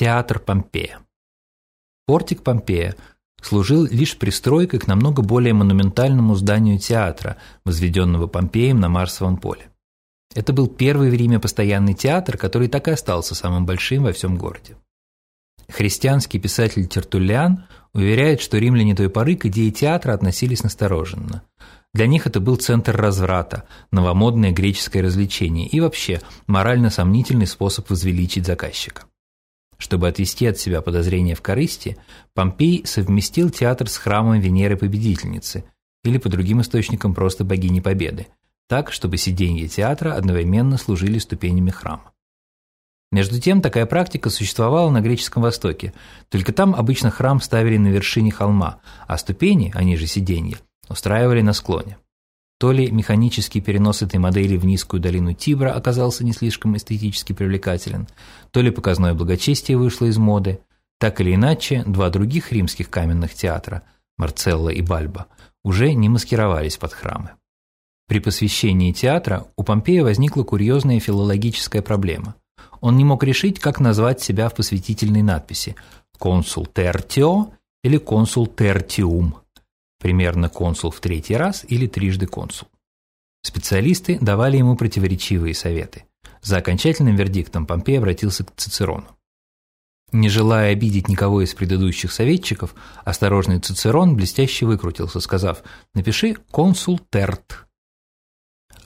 Театр Помпея. Портик Помпея служил лишь пристройкой к намного более монументальному зданию театра, возведенного Помпеем на Марсовом поле. Это был первый в Риме постоянный театр, который так и остался самым большим во всем городе. Христианский писатель Тертуллиан уверяет, что римляне той поры к идее театра относились настороженно. Для них это был центр разврата, новомодное греческое развлечение и вообще морально сомнительный способ возвеличить заказчика. Чтобы отвести от себя подозрения в корысти, Помпей совместил театр с храмом Венеры Победительницы или по другим источникам просто богини Победы, так, чтобы сиденья театра одновременно служили ступенями храма. Между тем, такая практика существовала на Греческом Востоке, только там обычно храм ставили на вершине холма, а ступени, они же сиденья, устраивали на склоне. То ли механический перенос этой модели в низкую долину Тибра оказался не слишком эстетически привлекателен, то ли показное благочестие вышло из моды. Так или иначе, два других римских каменных театра, Марцелло и Бальба, уже не маскировались под храмы. При посвящении театра у Помпея возникла курьезная филологическая проблема. Он не мог решить, как назвать себя в посвятительной надписи – «консул тертио» или «консул тертиум», примерно консул в третий раз или трижды консул. Специалисты давали ему противоречивые советы. За окончательным вердиктом Помпей обратился к Цицерону. Не желая обидеть никого из предыдущих советчиков, осторожный Цицерон блестяще выкрутился, сказав «напиши консул Терт».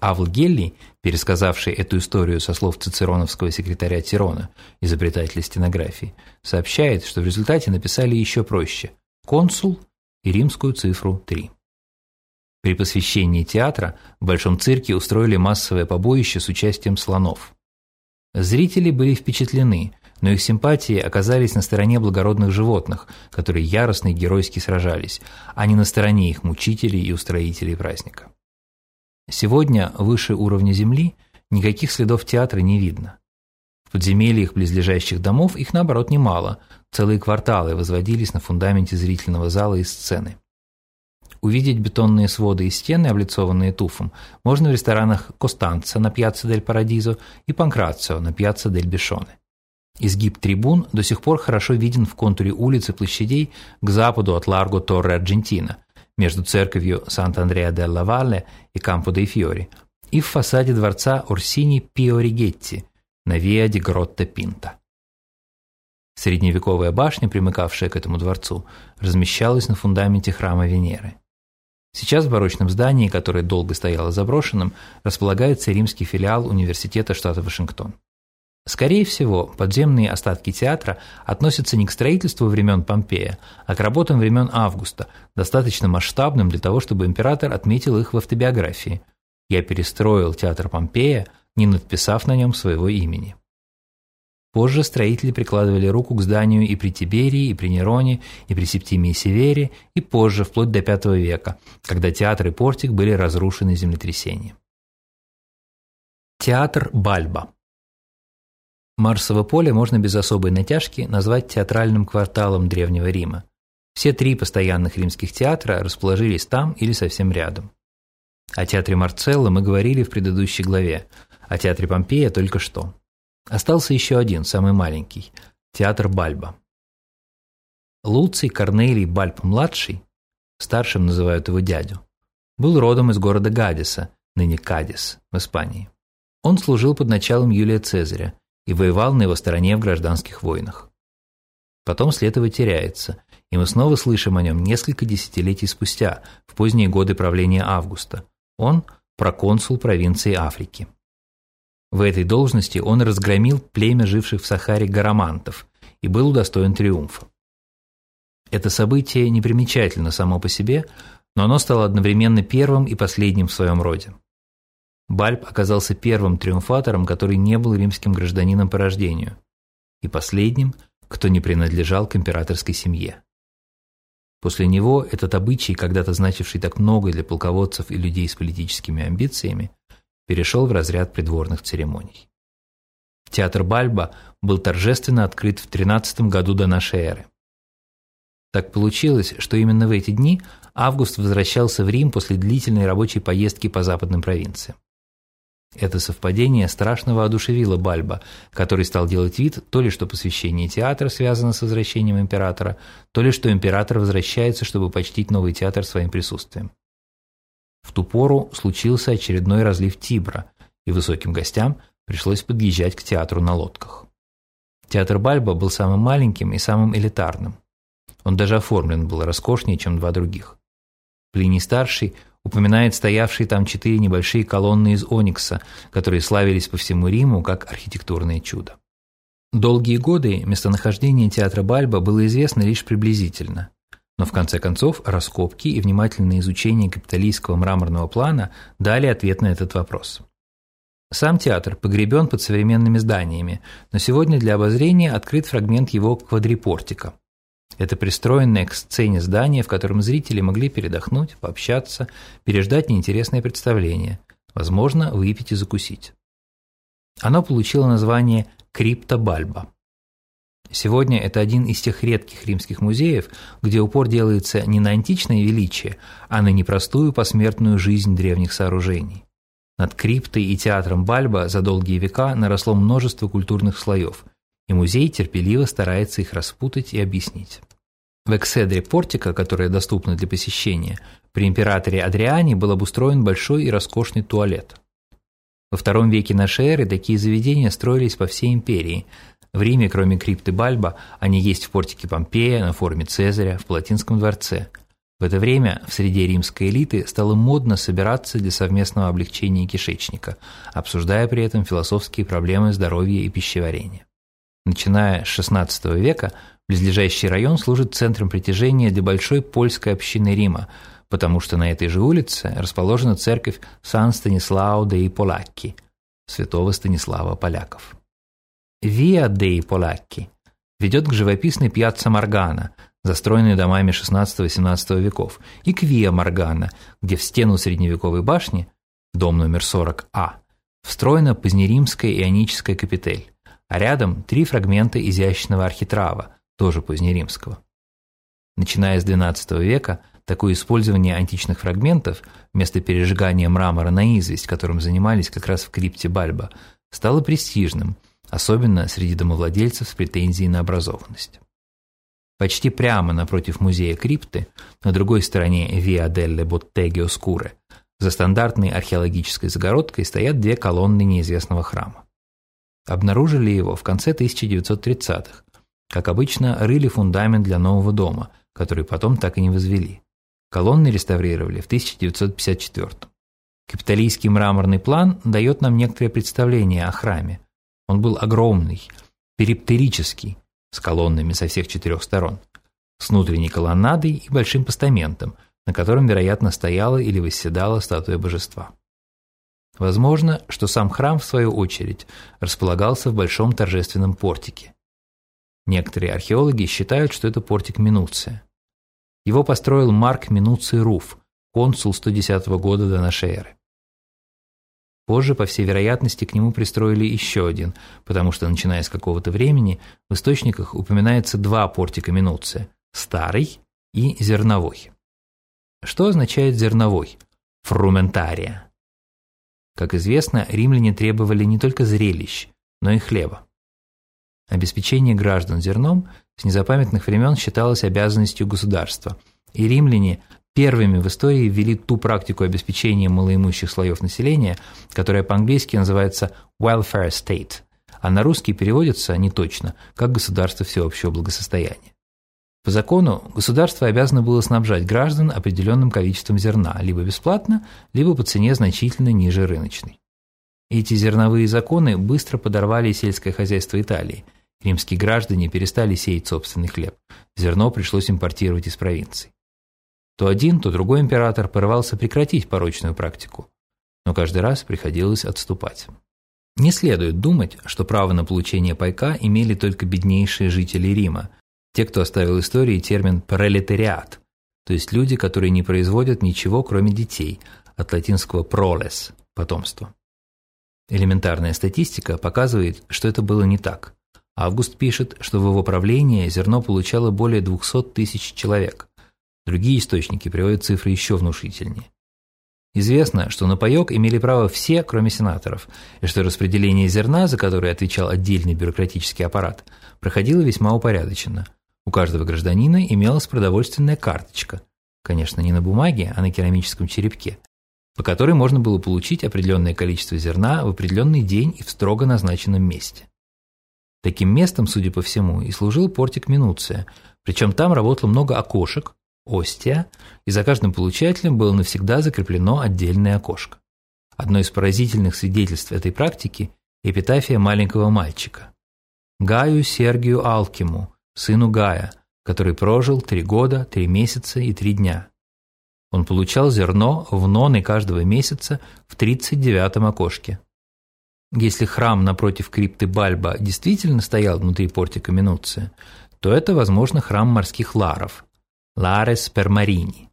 Авл Гелли, пересказавший эту историю со слов цицероновского секретаря Тирона, изобретателя стенографии, сообщает, что в результате написали еще проще – консул – и римскую цифру 3. При посвящении театра в Большом цирке устроили массовое побоище с участием слонов. Зрители были впечатлены, но их симпатии оказались на стороне благородных животных, которые яростно и геройски сражались, а не на стороне их мучителей и устроителей праздника. Сегодня выше уровня земли никаких следов театра не видно. Подземельях близлежащих домов их, наоборот, немало, Целые кварталы возводились на фундаменте зрительного зала и сцены. Увидеть бетонные своды и стены, облицованные туфом, можно в ресторанах Костанца на Пьяцца дель Парадизо и Панкрацио на Пьяцца дель Бешоне. Изгиб трибун до сих пор хорошо виден в контуре улиц и площадей к западу от Ларго Торре Аргентина, между церковью Сант-Андреа делла Валле и Кампо дей Фьори, и в фасаде дворца Орсини Пио Ригетти на Виа ди Гротта Пинта. Средневековая башня, примыкавшая к этому дворцу, размещалась на фундаменте храма Венеры. Сейчас в барочном здании, которое долго стояло заброшенным, располагается римский филиал Университета штата Вашингтон. Скорее всего, подземные остатки театра относятся не к строительству времен Помпея, а к работам времен Августа, достаточно масштабным для того, чтобы император отметил их в автобиографии. «Я перестроил театр Помпея, не надписав на нем своего имени». Позже строители прикладывали руку к зданию и при Тиберии, и при Нероне, и при Септимии Севере, и позже, вплоть до V века, когда театр и портик были разрушены землетрясением. Театр Бальба Марсово поле можно без особой натяжки назвать театральным кварталом Древнего Рима. Все три постоянных римских театра расположились там или совсем рядом. О театре Марцелла мы говорили в предыдущей главе, о театре Помпея только что. Остался еще один, самый маленький – театр Бальба. Луций Корнелий Бальб-младший, старшим называют его дядю, был родом из города Гадиса, ныне Кадис, в Испании. Он служил под началом Юлия Цезаря и воевал на его стороне в гражданских войнах. Потом след его теряется, и мы снова слышим о нем несколько десятилетий спустя, в поздние годы правления Августа. Он – проконсул провинции Африки. В этой должности он разгромил племя живших в Сахаре гарамантов и был удостоен триумфа. Это событие непримечательно само по себе, но оно стало одновременно первым и последним в своем роде. Бальб оказался первым триумфатором, который не был римским гражданином по рождению, и последним, кто не принадлежал к императорской семье. После него этот обычай, когда-то значивший так много для полководцев и людей с политическими амбициями, перешел в разряд придворных церемоний. Театр Бальба был торжественно открыт в 13 году до нашей эры. Так получилось, что именно в эти дни Август возвращался в Рим после длительной рабочей поездки по западным провинциям. Это совпадение страшно воодушевило Бальба, который стал делать вид, то ли что посвящение театра связано с возвращением императора, то ли что император возвращается, чтобы почтить новый театр своим присутствием. В ту пору случился очередной разлив Тибра, и высоким гостям пришлось подъезжать к театру на лодках. Театр Бальба был самым маленьким и самым элитарным. Он даже оформлен был роскошнее, чем два других. Плиний-старший упоминает стоявшие там четыре небольшие колонны из оникса, которые славились по всему Риму как архитектурное чудо. Долгие годы местонахождение театра Бальба было известно лишь приблизительно. Но в конце концов раскопки и внимательное изучение капиталистского мраморного плана дали ответ на этот вопрос. Сам театр погребен под современными зданиями, но сегодня для обозрения открыт фрагмент его квадрипортика. Это пристроенное к сцене здание, в котором зрители могли передохнуть, пообщаться, переждать неинтересное представление, возможно, выпить и закусить. Оно получило название «Крипта Бальба». Сегодня это один из тех редких римских музеев, где упор делается не на античное величие, а на непростую посмертную жизнь древних сооружений. Над криптой и театром Бальба за долгие века наросло множество культурных слоев, и музей терпеливо старается их распутать и объяснить. В экседре портика, которая доступна для посещения, при императоре Адриане был обустроен большой и роскошный туалет. Во втором веке нашей эры такие заведения строились по всей империи. В Риме, кроме крипты Бальба, они есть в портике Помпея, на форуме Цезаря, в Палатинском дворце. В это время в среде римской элиты стало модно собираться для совместного облегчения кишечника, обсуждая при этом философские проблемы здоровья и пищеварения. Начиная с XVI века близлежащий район служит центром притяжения для большой польской общины Рима, потому что на этой же улице расположена церковь Сан-Станислао деи Полакки, святого Станислава Поляков. Виа деи Полакки ведет к живописной пьяцца Маргана, застроенной домами XVI-XVII веков, и к Виа Маргана, где в стену средневековой башни, дом номер 40А, встроена позднеримская ионическая капитель а рядом три фрагмента изящного архитрава, тоже позднеримского. Начиная с XII века, такое использование античных фрагментов вместо пережигания мрамора на известь, которым занимались как раз в крипте Бальба, стало престижным, особенно среди домовладельцев с претензией на образованность. Почти прямо напротив музея крипты, на другой стороне Via delle Botteghe Oscure, за стандартной археологической загородкой стоят две колонны неизвестного храма. Обнаружили его в конце 1930-х. Как обычно, рыли фундамент для нового дома, который потом так и не возвели. Колонны реставрировали в 1954 -м. Капиталийский мраморный план дает нам некоторое представление о храме. Он был огромный, периптерический, с колоннами со всех четырех сторон, с внутренней колоннадой и большим постаментом, на котором, вероятно, стояла или восседала статуя божества. Возможно, что сам храм, в свою очередь, располагался в большом торжественном портике. Некоторые археологи считают, что это портик Минуция. Его построил Марк Минуций Руф, консул 110 года до нашей эры. Позже, по всей вероятности, к нему пристроили еще один, потому что, начиная с какого-то времени, в источниках упоминается два портика Минуция – старый и зерновой. Что означает зерновой? Фрументария. Как известно, римляне требовали не только зрелищ, но и хлеба. Обеспечение граждан зерном с незапамятных времен считалось обязанностью государства, и римляне первыми в истории ввели ту практику обеспечения малоимущих слоев населения, которая по-английски называется welfare state, а на русский переводится неточно, как государство всеобщего благосостояния. По закону государство обязано было снабжать граждан определенным количеством зерна, либо бесплатно, либо по цене значительно ниже рыночной. Эти зерновые законы быстро подорвали сельское хозяйство Италии. Римские граждане перестали сеять собственный хлеб. Зерно пришлось импортировать из провинций. То один, то другой император порывался прекратить порочную практику. Но каждый раз приходилось отступать. Не следует думать, что право на получение пайка имели только беднейшие жители Рима – те, кто оставил истории термин «пролетариат», то есть люди, которые не производят ничего, кроме детей, от латинского «proles» – потомство. Элементарная статистика показывает, что это было не так. Август пишет, что в его правлении зерно получало более 200 тысяч человек. Другие источники приводят цифры еще внушительнее. Известно, что на паёк имели право все, кроме сенаторов, и что распределение зерна, за которое отвечал отдельный бюрократический аппарат, проходило весьма упорядоченно. У каждого гражданина имелась продовольственная карточка, конечно, не на бумаге, а на керамическом черепке, по которой можно было получить определенное количество зерна в определенный день и в строго назначенном месте. Таким местом, судя по всему, и служил портик Минуция, причем там работало много окошек, остия, и за каждым получателем было навсегда закреплено отдельное окошко. Одно из поразительных свидетельств этой практики – эпитафия маленького мальчика. Гаю Сергию Алкиму, сыну Гая, который прожил три года, три месяца и три дня. Он получал зерно в ноны каждого месяца в 39-м окошке. Если храм напротив крипты Бальба действительно стоял внутри портика Минуция, то это, возможно, храм морских ларов, Ларес Пермарини.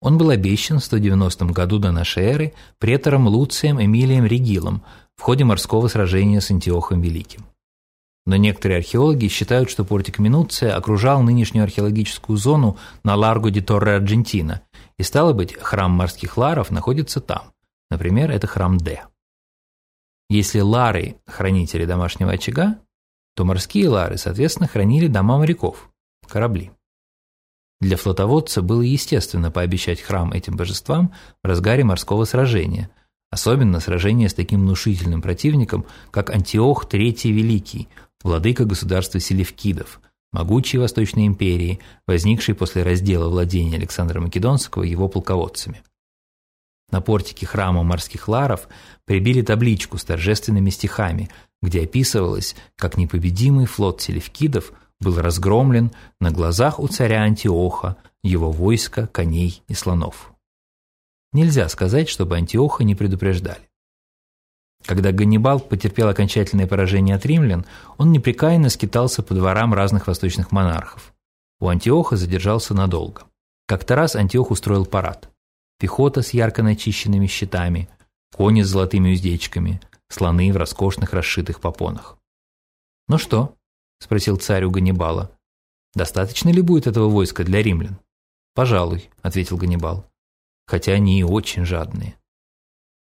Он был обещан в 190 году до нашей эры претором Луцием Эмилием Регилом в ходе морского сражения с Антиохом Великим. Но некоторые археологи считают, что портик Минуция окружал нынешнюю археологическую зону на Ларго ди Торре Аргентина, и стало быть, храм морских ларов находится там. Например, это храм Д. Если лары – хранители домашнего очага, то морские лары, соответственно, хранили дома моряков – корабли. Для флотоводца было естественно пообещать храм этим божествам в разгаре морского сражения, особенно сражения с таким внушительным противником, как Антиох III Великий, владыка государства Селевкидов, могучей Восточной империи, возникшей после раздела владения Александра Македонского его полководцами. На портике храма морских ларов прибили табличку с торжественными стихами, где описывалось, как непобедимый флот селевкидов был разгромлен на глазах у царя Антиоха, его войска, коней и слонов. Нельзя сказать, чтобы Антиоха не предупреждали. Когда Ганнибал потерпел окончательное поражение от римлян, он непрекаянно скитался по дворам разных восточных монархов. У Антиоха задержался надолго. Как-то раз Антиох устроил парад. Пехота с ярко начищенными щитами, кони с золотыми уздечками, слоны в роскошных расшитых попонах. «Ну что?» – спросил царь у Ганнибала. «Достаточно ли будет этого войска для римлян?» «Пожалуй», – ответил Ганнибал. «Хотя они и очень жадные».